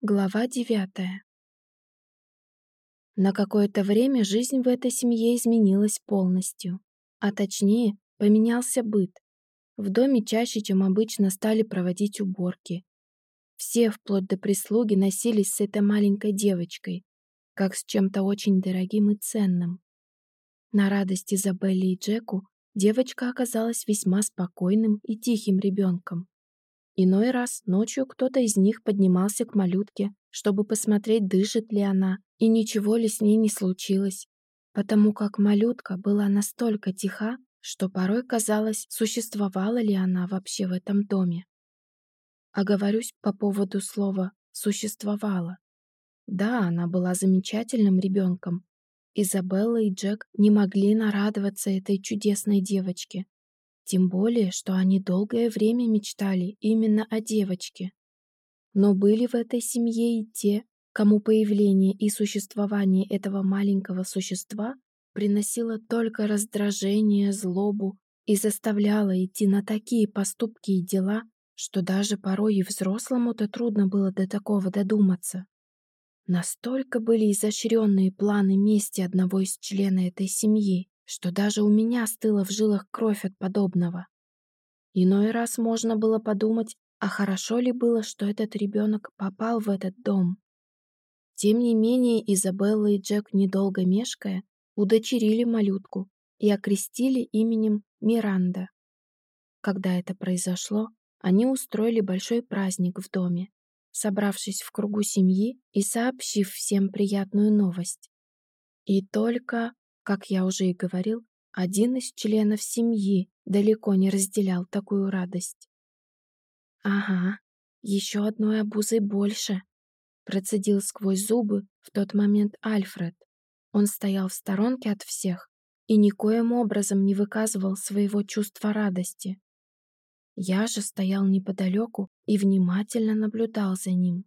Глава девятая. На какое-то время жизнь в этой семье изменилась полностью. А точнее, поменялся быт. В доме чаще, чем обычно, стали проводить уборки. Все, вплоть до прислуги, носились с этой маленькой девочкой, как с чем-то очень дорогим и ценным. На радость Изабелли и Джеку девочка оказалась весьма спокойным и тихим ребенком. Иной раз ночью кто-то из них поднимался к малютке, чтобы посмотреть, дышит ли она и ничего ли с ней не случилось, потому как малютка была настолько тиха, что порой казалось, существовала ли она вообще в этом доме. Оговорюсь по поводу слова «существовала». Да, она была замечательным ребенком. Изабелла и Джек не могли нарадоваться этой чудесной девочке, тем более, что они долгое время мечтали именно о девочке. Но были в этой семье и те, кому появление и существование этого маленького существа приносило только раздражение, злобу и заставляло идти на такие поступки и дела, что даже порой и взрослому-то трудно было до такого додуматься. Настолько были изощренные планы мести одного из членов этой семьи, что даже у меня стыла в жилах кровь от подобного. Иной раз можно было подумать, а хорошо ли было, что этот ребенок попал в этот дом. Тем не менее, Изабелла и Джек, недолго мешкая, удочерили малютку и окрестили именем Миранда. Когда это произошло, они устроили большой праздник в доме, собравшись в кругу семьи и сообщив всем приятную новость. И только как я уже и говорил, один из членов семьи далеко не разделял такую радость. «Ага, еще одной обузой больше», — процедил сквозь зубы в тот момент Альфред. Он стоял в сторонке от всех и никоим образом не выказывал своего чувства радости. Я же стоял неподалеку и внимательно наблюдал за ним.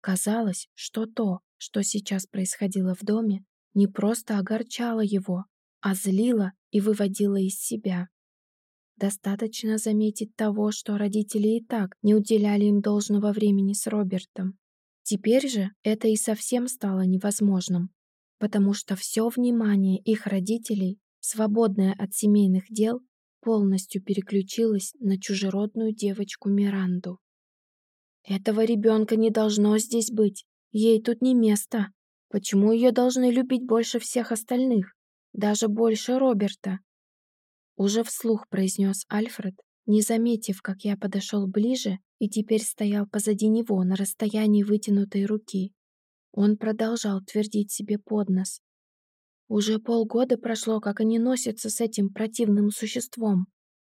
Казалось, что то, что сейчас происходило в доме, не просто огорчала его, а злила и выводила из себя. Достаточно заметить того, что родители и так не уделяли им должного времени с Робертом. Теперь же это и совсем стало невозможным, потому что все внимание их родителей, свободное от семейных дел, полностью переключилось на чужеродную девочку Миранду. «Этого ребенка не должно здесь быть, ей тут не место», Почему ее должны любить больше всех остальных? Даже больше Роберта?» Уже вслух произнес Альфред, не заметив, как я подошел ближе и теперь стоял позади него на расстоянии вытянутой руки. Он продолжал твердить себе под нос. Уже полгода прошло, как они носятся с этим противным существом.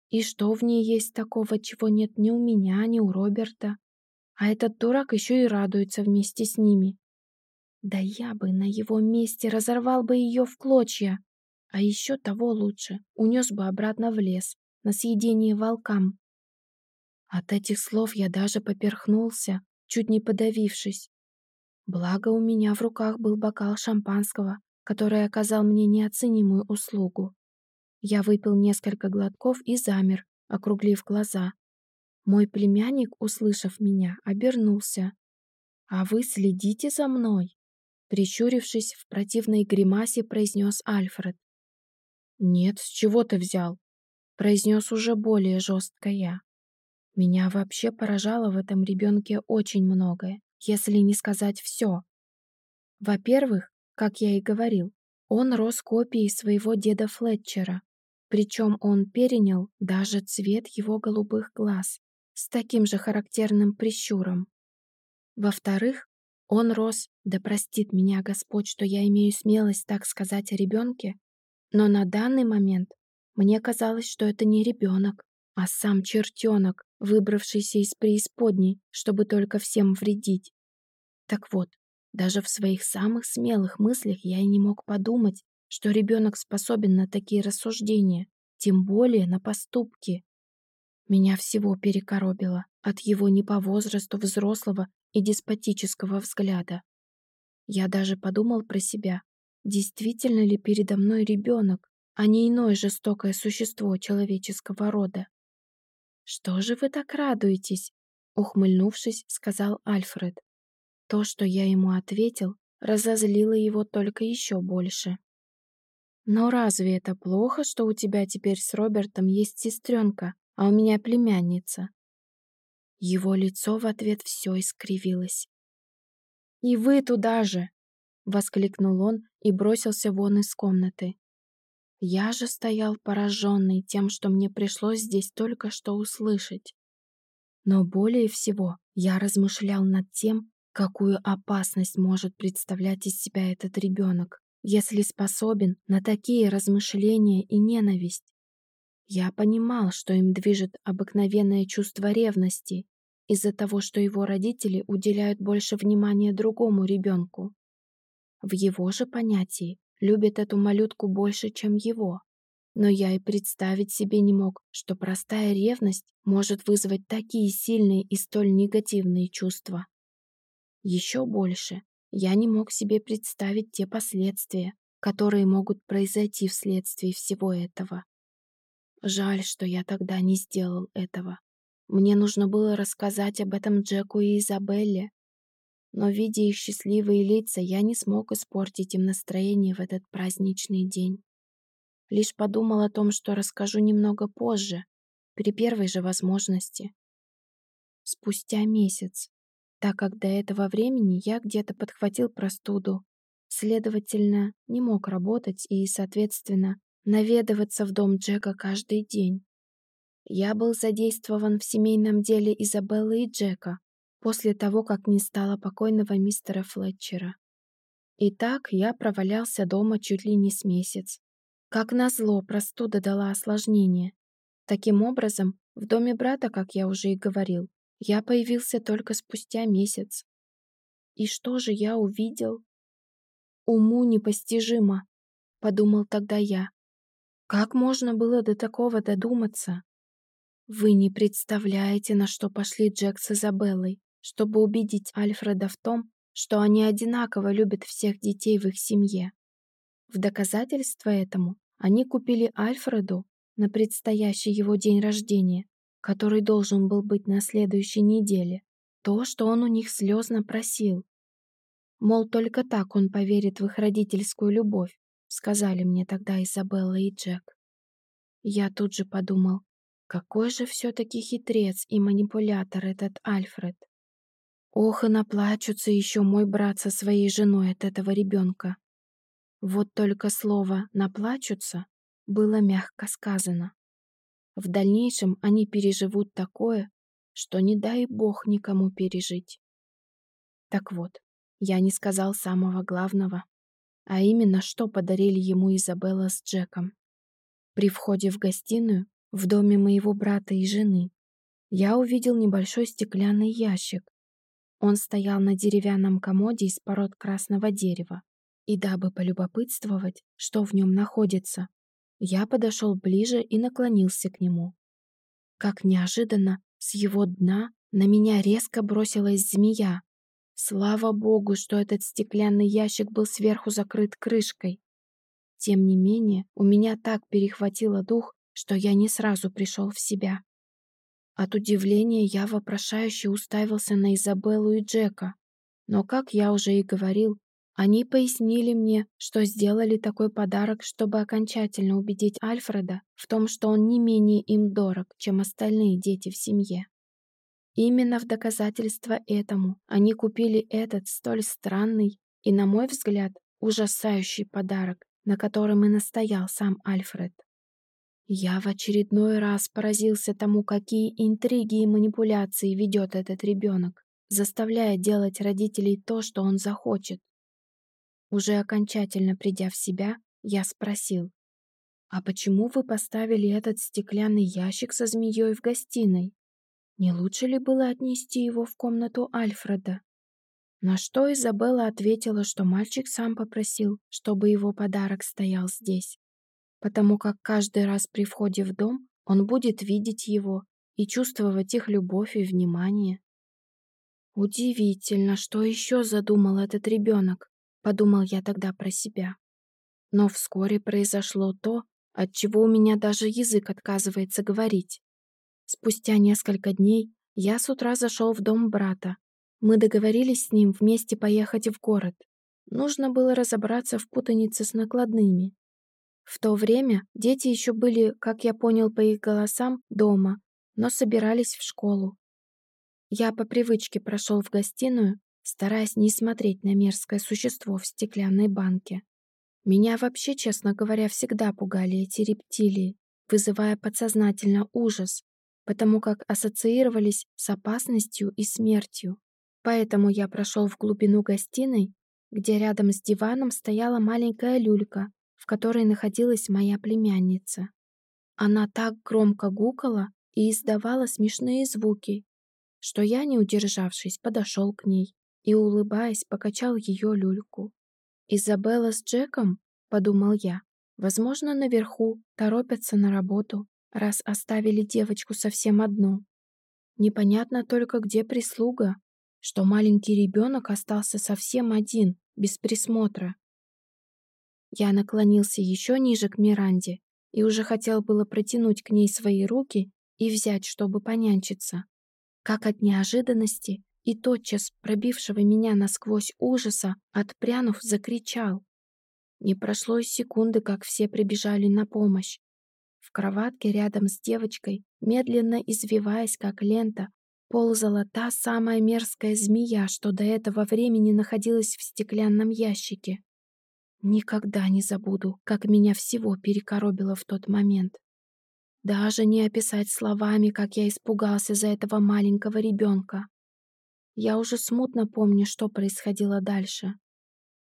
И что в ней есть такого, чего нет ни у меня, ни у Роберта? А этот дурак еще и радуется вместе с ними. Да я бы на его месте разорвал бы ее в клочья. А еще того лучше, унес бы обратно в лес, на съедение волкам. От этих слов я даже поперхнулся, чуть не подавившись. Благо у меня в руках был бокал шампанского, который оказал мне неоценимую услугу. Я выпил несколько глотков и замер, округлив глаза. Мой племянник, услышав меня, обернулся. «А вы следите за мной?» Прищурившись, в противной гримасе произнес Альфред. «Нет, с чего ты взял?» Произнес уже более жестко я. Меня вообще поражало в этом ребенке очень многое, если не сказать все. Во-первых, как я и говорил, он рос копией своего деда Флетчера, причем он перенял даже цвет его голубых глаз с таким же характерным прищуром. Во-вторых, он рос, да простит меня Господь, что я имею смелость так сказать о ребенке, но на данный момент мне казалось, что это не ребенок, а сам чертенок, выбравшийся из преисподней, чтобы только всем вредить. Так вот, даже в своих самых смелых мыслях я и не мог подумать, что ребенок способен на такие рассуждения, тем более на поступки. Меня всего перекоробило от его не по возрасту взрослого и деспотического взгляда. Я даже подумал про себя, действительно ли передо мной ребенок, а не иное жестокое существо человеческого рода. «Что же вы так радуетесь?» — ухмыльнувшись, сказал Альфред. То, что я ему ответил, разозлило его только еще больше. Но разве это плохо, что у тебя теперь с Робертом есть сестренка, а у меня племянница? Его лицо в ответ все искривилось. «И вы туда же!» — воскликнул он и бросился вон из комнаты. Я же стоял пораженный тем, что мне пришлось здесь только что услышать. Но более всего я размышлял над тем, какую опасность может представлять из себя этот ребенок если способен на такие размышления и ненависть. Я понимал, что им движет обыкновенное чувство ревности из-за того, что его родители уделяют больше внимания другому ребенку. В его же понятии любят эту малютку больше, чем его. Но я и представить себе не мог, что простая ревность может вызвать такие сильные и столь негативные чувства. Еще больше я не мог себе представить те последствия, которые могут произойти вследствие всего этого. Жаль, что я тогда не сделал этого. Мне нужно было рассказать об этом Джеку и Изабелле, но, видя их счастливые лица, я не смог испортить им настроение в этот праздничный день. Лишь подумал о том, что расскажу немного позже, при первой же возможности. Спустя месяц, так как до этого времени я где-то подхватил простуду, следовательно, не мог работать и, соответственно, наведываться в дом Джека каждый день. Я был задействован в семейном деле Изабеллы и Джека после того, как не стало покойного мистера Флетчера. И так я провалялся дома чуть ли не с месяц. Как назло, простуда дала осложнение. Таким образом, в доме брата, как я уже и говорил, я появился только спустя месяц. И что же я увидел? Уму непостижимо, подумал тогда я. Как можно было до такого додуматься? Вы не представляете, на что пошли Джек с Изабеллой, чтобы убедить Альфреда в том, что они одинаково любят всех детей в их семье. В доказательство этому они купили Альфреду на предстоящий его день рождения который должен был быть на следующей неделе, то, что он у них слезно просил. Мол, только так он поверит в их родительскую любовь, сказали мне тогда Изабелла и Джек. Я тут же подумал, какой же все-таки хитрец и манипулятор этот Альфред. Ох, и наплачутся еще мой брат со своей женой от этого ребенка. Вот только слово «наплачутся» было мягко сказано. В дальнейшем они переживут такое, что не дай бог никому пережить. Так вот, я не сказал самого главного, а именно, что подарили ему Изабелла с Джеком. При входе в гостиную, в доме моего брата и жены, я увидел небольшой стеклянный ящик. Он стоял на деревянном комоде из пород красного дерева, и дабы полюбопытствовать, что в нем находится, я подошел ближе и наклонился к нему. Как неожиданно, с его дна на меня резко бросилась змея. Слава богу, что этот стеклянный ящик был сверху закрыт крышкой. Тем не менее, у меня так перехватило дух, что я не сразу пришел в себя. От удивления я вопрошающе уставился на Изабеллу и Джека. Но, как я уже и говорил, они пояснили мне, что сделали такой подарок, чтобы окончательно убедить Альфреда в том, что он не менее им дорог, чем остальные дети в семье. Именно в доказательство этому они купили этот столь странный и, на мой взгляд, ужасающий подарок, на котором и настоял сам Альфред. Я в очередной раз поразился тому, какие интриги и манипуляции ведет этот ребенок, заставляя делать родителей то, что он захочет. Уже окончательно придя в себя, я спросил, «А почему вы поставили этот стеклянный ящик со змеей в гостиной? Не лучше ли было отнести его в комнату Альфреда?» На что Изабелла ответила, что мальчик сам попросил, чтобы его подарок стоял здесь, потому как каждый раз при входе в дом он будет видеть его и чувствовать их любовь и внимание. Удивительно, что еще задумал этот ребенок подумал я тогда про себя. Но вскоре произошло то, от чего у меня даже язык отказывается говорить. Спустя несколько дней я с утра зашел в дом брата, Мы договорились с ним вместе поехать в город. Нужно было разобраться в путанице с накладными. В то время дети еще были, как я понял по их голосам, дома, но собирались в школу. Я по привычке прошел в гостиную, стараясь не смотреть на мерзкое существо в стеклянной банке. Меня вообще, честно говоря, всегда пугали эти рептилии, вызывая подсознательно ужас, потому как ассоциировались с опасностью и смертью. Поэтому я прошел в глубину гостиной, где рядом с диваном стояла маленькая люлька, в которой находилась моя племянница. Она так громко гукала и издавала смешные звуки, что я, не удержавшись, подошел к ней и, улыбаясь, покачал ее люльку. «Изабелла с Джеком?» — подумал я. «Возможно, наверху торопятся на работу, раз оставили девочку совсем одну. Непонятно только, где прислуга, что маленький ребенок остался совсем один, без присмотра. Я наклонился еще ниже к Миранде и уже хотел было протянуть к ней свои руки и взять, чтобы понянчиться, как от неожиданности и тотчас пробившего меня насквозь ужаса, отпрянув, закричал. Не прошло и секунды, как все прибежали на помощь. В кроватке рядом с девочкой, медленно извиваясь, как лента, ползала та самая мерзкая змея, что до этого времени находилась в стеклянном ящике. Никогда не забуду, как меня всего перекоробило в тот момент. Даже не описать словами, как я испугался за этого маленького ребенка. Я уже смутно помню, что происходило дальше.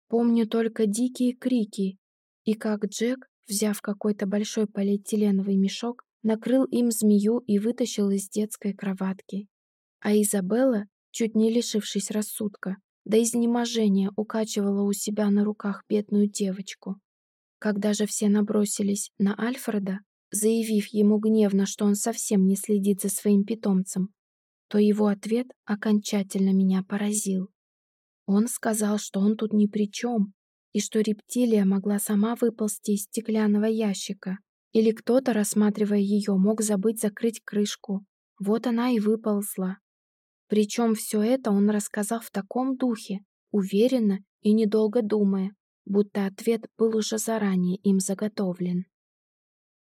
Помню только дикие крики и как Джек, взяв какой-то большой полиэтиленовый мешок, накрыл им змею и вытащил из детской кроватки. А Изабелла, чуть не лишившись рассудка, до изнеможения укачивала у себя на руках бедную девочку. Когда же все набросились на Альфреда, заявив ему гневно, что он совсем не следит за своим питомцем, то его ответ окончательно меня поразил. Он сказал, что он тут ни при чем, и что рептилия могла сама выползти из стеклянного ящика, или кто-то, рассматривая ее, мог забыть закрыть крышку. Вот она и выползла. Причем все это он рассказал в таком духе, уверенно и недолго думая, будто ответ был уже заранее им заготовлен.